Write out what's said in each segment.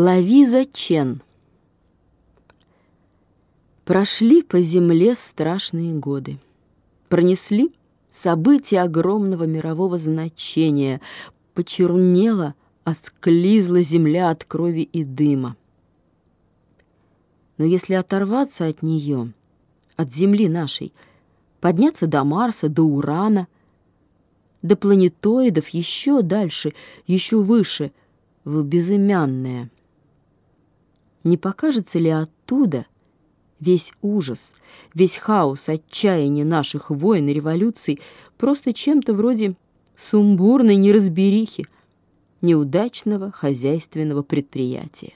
Лавиза Чен Прошли по земле страшные годы. Пронесли события огромного мирового значения. Почернела, осклизла земля от крови и дыма. Но если оторваться от нее, от земли нашей, подняться до Марса, до Урана, до планетоидов, еще дальше, еще выше, в безымянное — не покажется ли оттуда весь ужас, весь хаос, отчаяние наших войн и революций просто чем-то вроде сумбурной неразберихи, неудачного хозяйственного предприятия?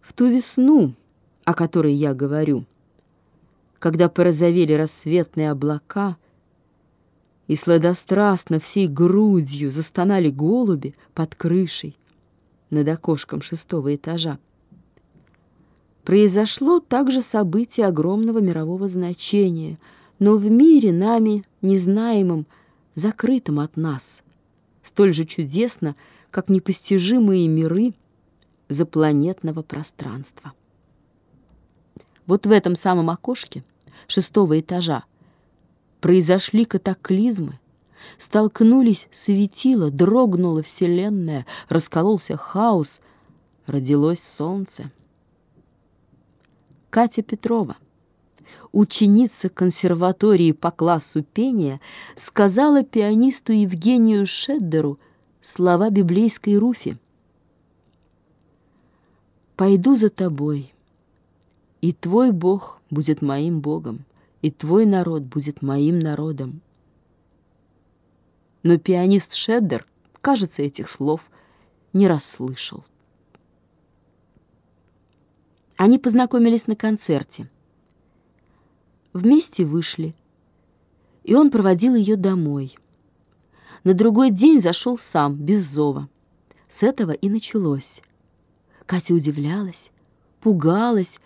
В ту весну, о которой я говорю, когда порозовели рассветные облака и сладострастно всей грудью застонали голуби под крышей, над окошком шестого этажа. Произошло также событие огромного мирового значения, но в мире нами незнаемым, закрытым от нас, столь же чудесно, как непостижимые миры запланетного пространства. Вот в этом самом окошке шестого этажа произошли катаклизмы, Столкнулись светило, дрогнула вселенная, раскололся хаос, родилось солнце. Катя Петрова, ученица консерватории по классу пения, сказала пианисту Евгению Шеддеру слова библейской Руфи. «Пойду за тобой, и твой Бог будет моим Богом, и твой народ будет моим народом но пианист Шеддер, кажется, этих слов не расслышал. Они познакомились на концерте. Вместе вышли, и он проводил ее домой. На другой день зашел сам, без зова. С этого и началось. Катя удивлялась, пугалась,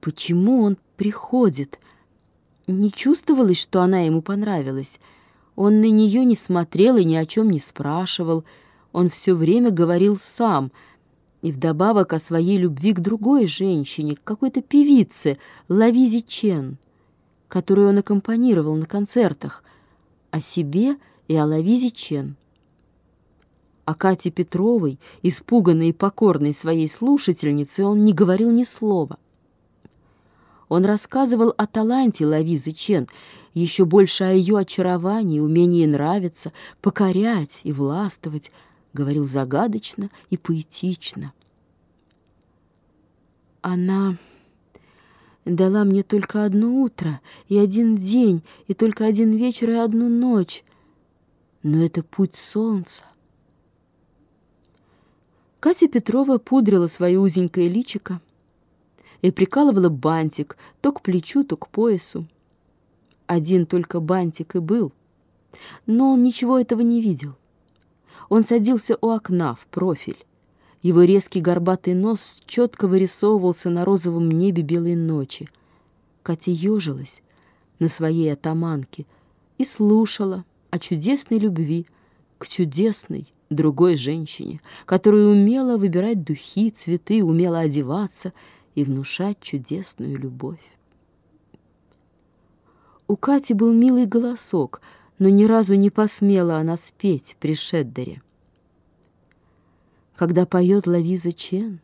почему он приходит. Не чувствовалось, что она ему понравилась — он на нее не смотрел и ни о чем не спрашивал. Он все время говорил сам. И вдобавок о своей любви к другой женщине, к какой-то певице, Лавизе Чен, которую он аккомпанировал на концертах, о себе и о Лавизе Чен. О Кате Петровой, испуганной и покорной своей слушательнице, он не говорил ни слова. Он рассказывал о таланте Лавизы Чен еще больше о ее очаровании, умении нравиться, покорять и властвовать, говорил загадочно и поэтично. Она дала мне только одно утро и один день, и только один вечер и одну ночь. Но это путь солнца. Катя Петрова пудрила свое узенькое личико и прикалывала бантик то к плечу, то к поясу. Один только бантик и был. Но он ничего этого не видел. Он садился у окна в профиль. Его резкий горбатый нос четко вырисовывался на розовом небе белой ночи. Катя ежилась на своей атаманке и слушала о чудесной любви к чудесной другой женщине, которая умела выбирать духи, цветы, умела одеваться и внушать чудесную любовь. У Кати был милый голосок, но ни разу не посмела она спеть при Шеддере. Когда поет Лавиза Чен,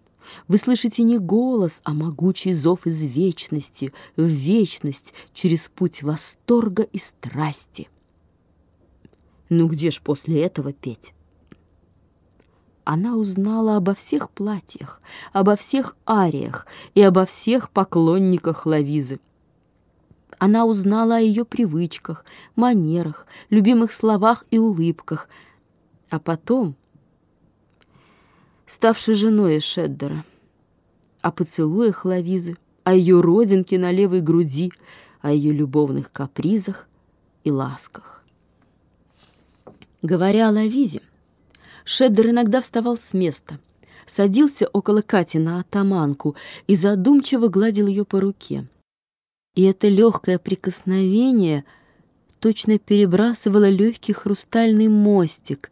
вы слышите не голос, а могучий зов из вечности, в вечность, через путь восторга и страсти. Ну где ж после этого петь? Она узнала обо всех платьях, обо всех ариях и обо всех поклонниках Лавизы. Она узнала о ее привычках, манерах, любимых словах и улыбках. А потом, ставшей женой Шеддера, о поцелуях Лавизы, о ее родинке на левой груди, о ее любовных капризах и ласках. Говоря о Лавизе, Шеддер иногда вставал с места, садился около Кати на атаманку и задумчиво гладил ее по руке — и это легкое прикосновение точно перебрасывало легкий хрустальный мостик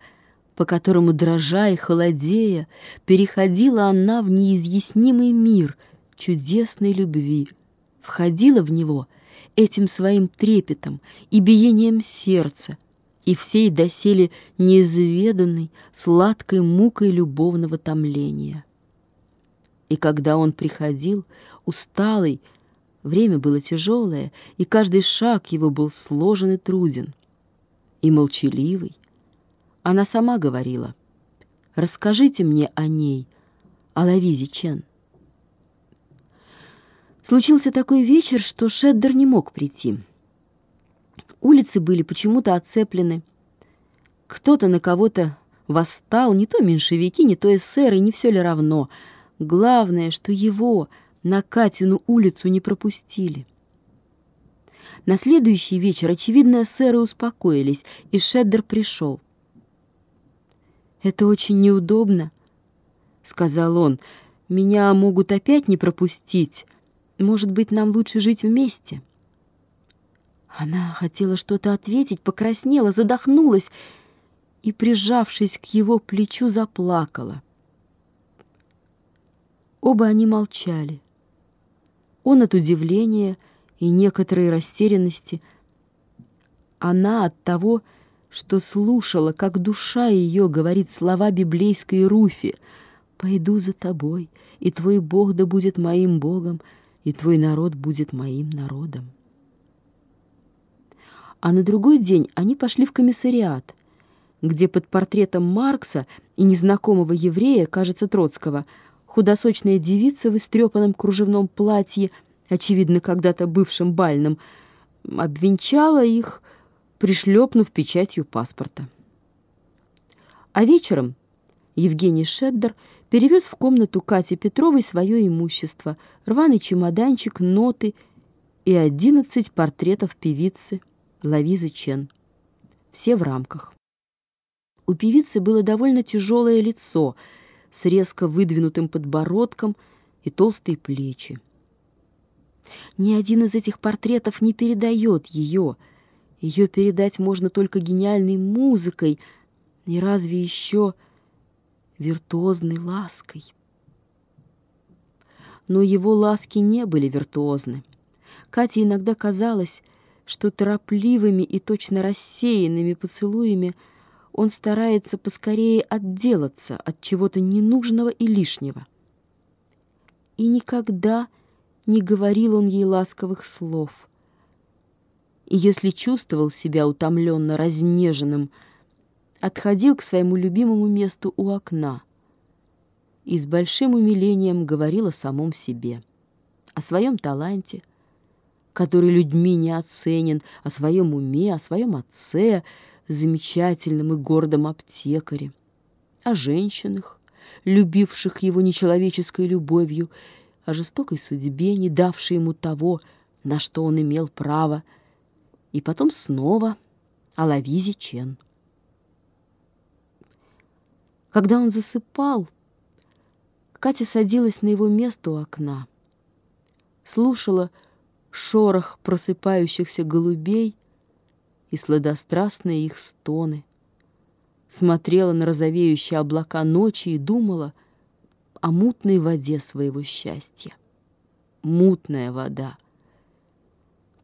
по которому, дрожа и холодея, переходила она в неизъяснимый мир чудесной любви, входила в него этим своим трепетом и биением сердца, и всей доселе неизведанной сладкой мукой любовного томления. И когда он приходил, усталый, время было тяжелое, и каждый шаг его был сложен и труден, и молчаливый, она сама говорила, «Расскажите мне о ней, о Лавизе Чен». Случился такой вечер, что Шеддер не мог прийти. Улицы были почему-то оцеплены. Кто-то на кого-то восстал, не то меньшевики, не то эсеры, не все ли равно. Главное, что его на Катину улицу не пропустили. На следующий вечер, очевидно, эсеры успокоились, и Шеддер пришел. «Это очень неудобно», — сказал он. «Меня могут опять не пропустить. Может быть, нам лучше жить вместе?» Она хотела что-то ответить, покраснела, задохнулась и, прижавшись к его плечу, заплакала. Оба они молчали. Он от удивления и некоторой растерянности, она от того, что слушала, как душа ее говорит слова библейской Руфи «Пойду за тобой, и твой Бог да будет моим Богом, и твой народ будет моим народом». А на другой день они пошли в комиссариат, где под портретом Маркса и незнакомого еврея, кажется, Троцкого, худосочная девица в истрепанном кружевном платье, очевидно, когда-то бывшим бальным, обвенчала их, пришлепнув печатью паспорта. А вечером Евгений Шеддер перевез в комнату Кати Петровой свое имущество, рваный чемоданчик, ноты и одиннадцать портретов певицы – Лавизы Чен. Все в рамках. У певицы было довольно тяжелое лицо с резко выдвинутым подбородком и толстые плечи. Ни один из этих портретов не передает ее. Ее передать можно только гениальной музыкой и разве еще виртуозной лаской. Но его ласки не были виртуозны. Кате иногда казалось, что торопливыми и точно рассеянными поцелуями он старается поскорее отделаться от чего-то ненужного и лишнего. И никогда не говорил он ей ласковых слов. И если чувствовал себя утомленно разнеженным, отходил к своему любимому месту у окна и с большим умилением говорил о самом себе, о своем таланте — который людьми не оценен, о своем уме, о своем отце, замечательном и гордом аптекаре, о женщинах, любивших его нечеловеческой любовью, о жестокой судьбе, не давшей ему того, на что он имел право, и потом снова о Лавизе Чен. Когда он засыпал, Катя садилась на его место у окна, слушала, шорох просыпающихся голубей и сладострастные их стоны. Смотрела на розовеющие облака ночи и думала о мутной воде своего счастья. Мутная вода.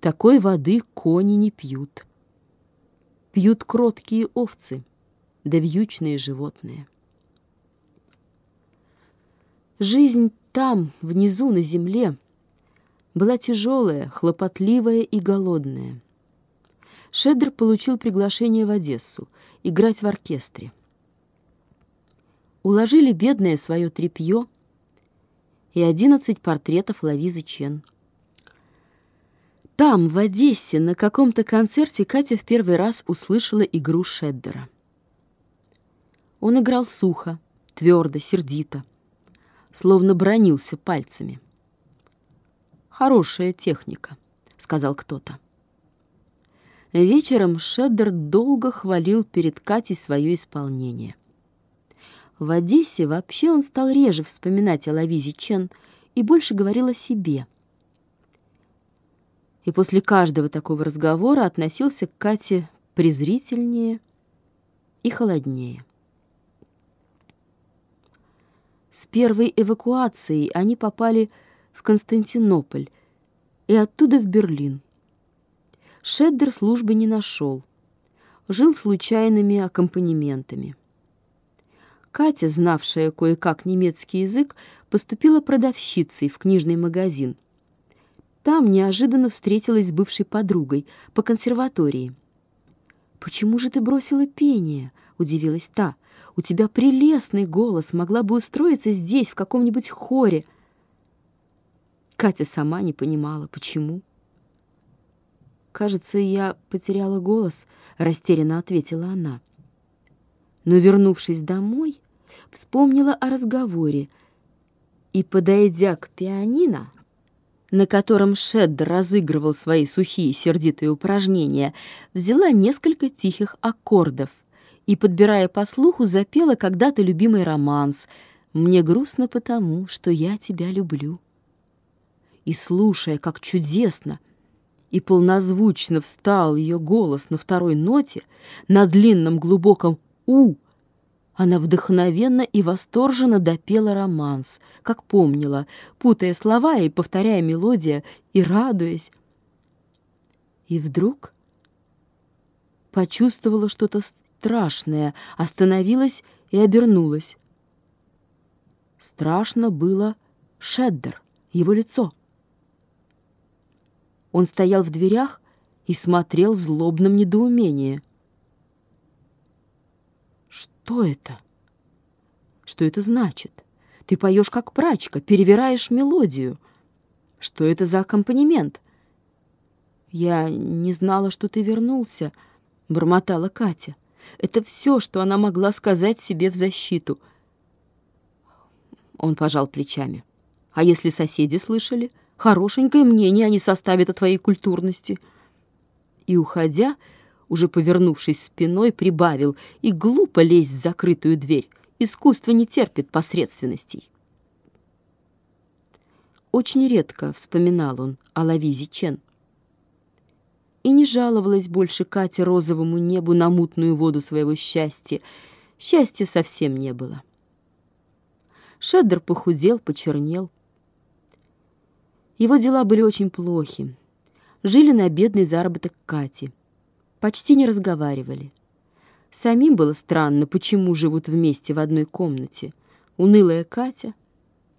Такой воды кони не пьют. Пьют кроткие овцы, да вьючные животные. Жизнь там, внизу, на земле — была тяжелая, хлопотливая и голодная. Шеддер получил приглашение в Одессу играть в оркестре. Уложили бедное свое тряпье и одиннадцать портретов Лавизы Чен. Там, в Одессе, на каком-то концерте Катя в первый раз услышала игру Шеддера. Он играл сухо, твердо, сердито, словно бронился пальцами. «Хорошая техника», — сказал кто-то. Вечером Шеддер долго хвалил перед Катей свое исполнение. В Одессе вообще он стал реже вспоминать о Лавизе Чен и больше говорил о себе. И после каждого такого разговора относился к Кате презрительнее и холоднее. С первой эвакуацией они попали в Константинополь и оттуда в Берлин. Шеддер службы не нашел. Жил случайными аккомпанементами. Катя, знавшая кое-как немецкий язык, поступила продавщицей в книжный магазин. Там неожиданно встретилась с бывшей подругой по консерватории. «Почему же ты бросила пение?» — удивилась та. «У тебя прелестный голос, могла бы устроиться здесь, в каком-нибудь хоре». Катя сама не понимала, почему. «Кажется, я потеряла голос», — растерянно ответила она. Но, вернувшись домой, вспомнила о разговоре и, подойдя к пианино, на котором Шеддер разыгрывал свои сухие сердитые упражнения, взяла несколько тихих аккордов и, подбирая по слуху, запела когда-то любимый романс «Мне грустно потому, что я тебя люблю». И, слушая, как чудесно и полнозвучно встал ее голос на второй ноте, на длинном глубоком «у», она вдохновенно и восторженно допела романс, как помнила, путая слова и повторяя мелодия, и радуясь. И вдруг почувствовала что-то страшное, остановилась и обернулась. Страшно было Шеддер, его лицо. Он стоял в дверях и смотрел в злобном недоумении — что это? Что это значит? Ты поешь как прачка, перевираешь мелодию. Что это за аккомпанемент? Я не знала, что ты вернулся, бормотала Катя. Это все, что она могла сказать себе в защиту. Он пожал плечами. А если соседи слышали? Хорошенькое мнение они составят о твоей культурности. И, уходя, уже повернувшись спиной, прибавил, и глупо лезть в закрытую дверь. Искусство не терпит посредственностей. Очень редко вспоминал он о Лавизе Чен. И не жаловалась больше Катя розовому небу на мутную воду своего счастья. Счастья совсем не было. Шеддер похудел, почернел. Его дела были очень плохи. Жили на бедный заработок Кати — почти не разговаривали. Самим было странно, почему живут вместе в одной комнате унылая Катя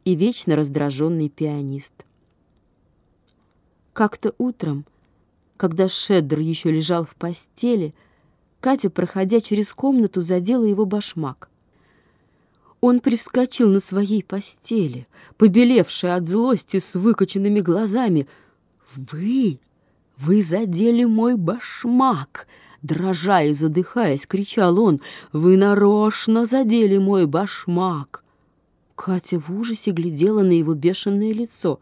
и вечно раздраженный пианист. Как-то утром, когда Шеддер еще лежал в постели, Катя, проходя через комнату, задела его башмак. Он привскочил на своей постели, побелевший от злости с выкоченными глазами. «Вы!» «Вы задели мой башмак!» Дрожа и задыхаясь, кричал он. «Вы нарочно задели мой башмак!» Катя в ужасе глядела на его бешеное лицо.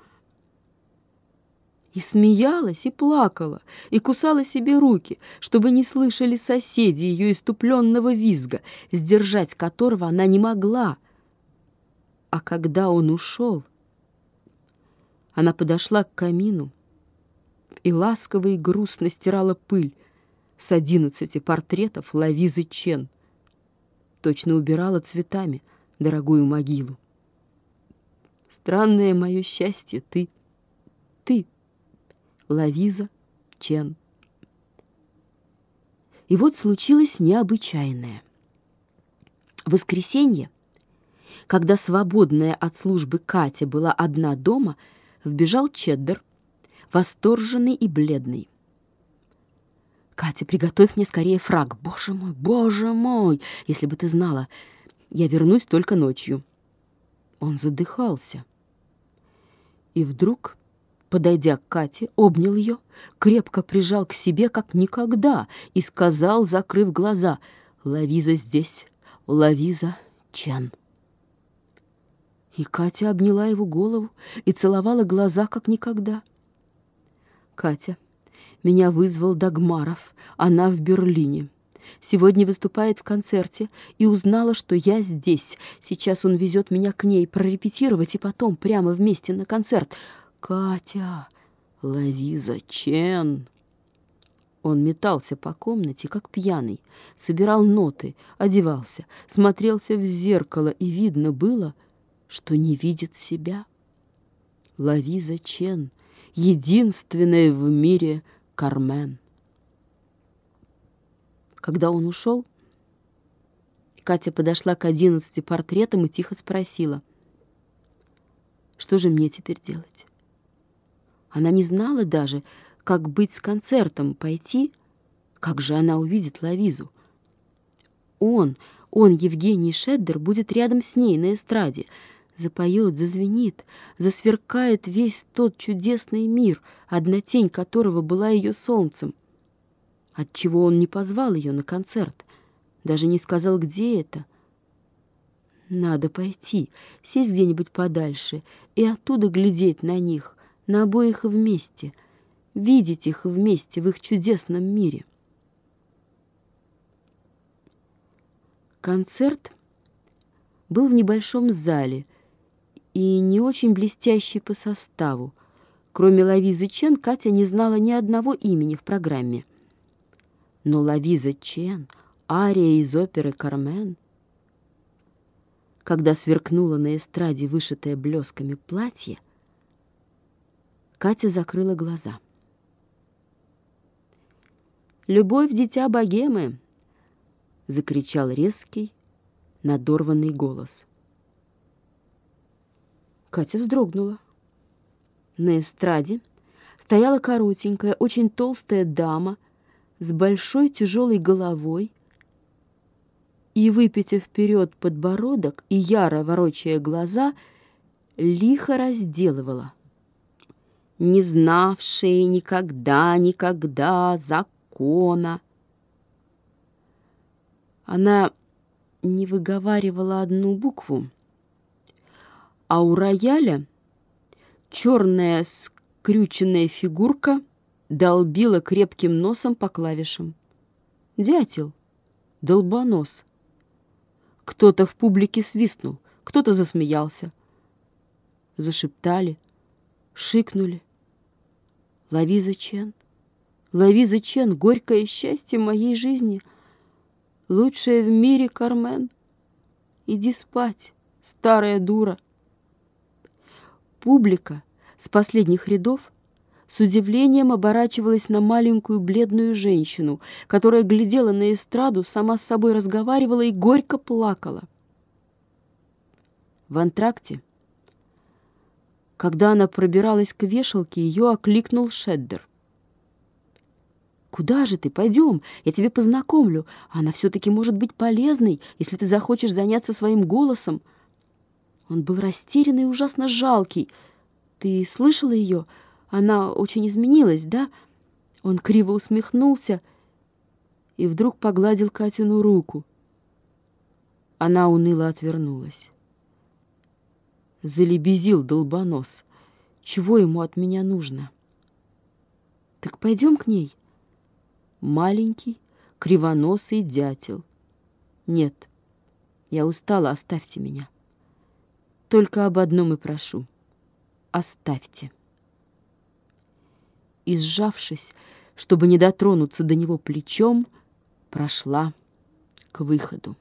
И смеялась, и плакала, и кусала себе руки, чтобы не слышали соседи ее иступленного визга, сдержать которого она не могла. А когда он ушел, она подошла к камину, и ласково и грустно стирала пыль с одиннадцати портретов Лавизы Чен. Точно убирала цветами дорогую могилу. Странное мое счастье, ты, Лавиза Чен. И вот случилось необычайное. В воскресенье, когда свободная от службы Катя была одна дома, вбежал Чеддер восторженный и бледный. «Катя, приготовь мне скорее фраг. Боже мой, боже мой! Если бы ты знала, я вернусь только ночью». Он задыхался. И вдруг, подойдя к Кате, обнял ее, крепко прижал к себе, как никогда, и сказал, закрыв глаза, «Лавиза здесь, Лавиза Чен». И Катя обняла его голову и целовала глаза, как никогда. Катя. Меня вызвал Дагмаров. Она в Берлине. Сегодня выступает в концерте и узнала, что я здесь. Сейчас он везет меня к ней прорепетировать и потом прямо вместе на концерт. Катя, лови зачем? Он метался по комнате, как пьяный, собирал ноты, одевался, смотрелся в зеркало, и видно было, что не видит себя. Лавиза Чен, единственная в мире Кармен. Когда он ушел, Катя подошла к одиннадцати портретам и тихо спросила, что же мне теперь делать? Она не знала даже, как быть с концертом, пойти, как же она увидит Лавизу. Он, он, Евгений Шеддер, будет рядом с ней на эстраде, запоет, зазвенит, засверкает весь тот чудесный мир, одна тень которого была ее солнцем. Отчего он не позвал ее на концерт, даже не сказал, где это. Надо пойти, сесть где-нибудь подальше и оттуда глядеть на них, на обоих вместе, видеть их вместе в их чудесном мире. Концерт был в небольшом зале и не очень блестящий по составу. Кроме Лавизы Чен, Катя не знала ни одного имени в программе. Но Лавиза Чен, ария из оперы «Кармен», когда сверкнуло на эстраде вышитое блесками платье, Катя закрыла глаза. «Любовь, дитя богемы!» — закричал резкий, надорванный голос. Катя вздрогнула. На эстраде стояла коротенькая, очень толстая дама с большой тяжелой головой, и, выпитив вперед подбородок и яро ворочая глаза, лихо разделывала. Не знавшие никогда, никогда закона. Она не выговаривала одну букву, а у рояля черная скрюченная фигурка долбила крепким носом по клавишам. Дятел, долбонос — кто-то в публике свистнул, кто-то засмеялся. Зашептали, шикнули. Лавиза Чен, Лавиза Чен, горькое счастье моей жизни, лучшее в мире Кармен. Иди спать, старая дура. Публика с последних рядов с удивлением оборачивалась на маленькую бледную женщину, которая глядела на эстраду, сама с собой разговаривала и горько плакала. В антракте, когда она пробиралась к вешалке, ее окликнул Шеддер. «Куда же ты? Пойдем, я тебе познакомлю. Она все-таки может быть полезной, если ты захочешь заняться своим голосом». Он был растерянный и ужасно жалкий. «Ты слышала ее?» Она очень изменилась, да?» Он криво усмехнулся и вдруг погладил Катину руку. Она уныло отвернулась. Залебезил долбонос. Чего ему от меня нужно? Так пойдем к ней. Маленький, кривоносый дятел. Нет, я устала, оставьте меня. Только об одном и прошу. Оставьте и, сжавшись, чтобы не дотронуться до него плечом, прошла к выходу.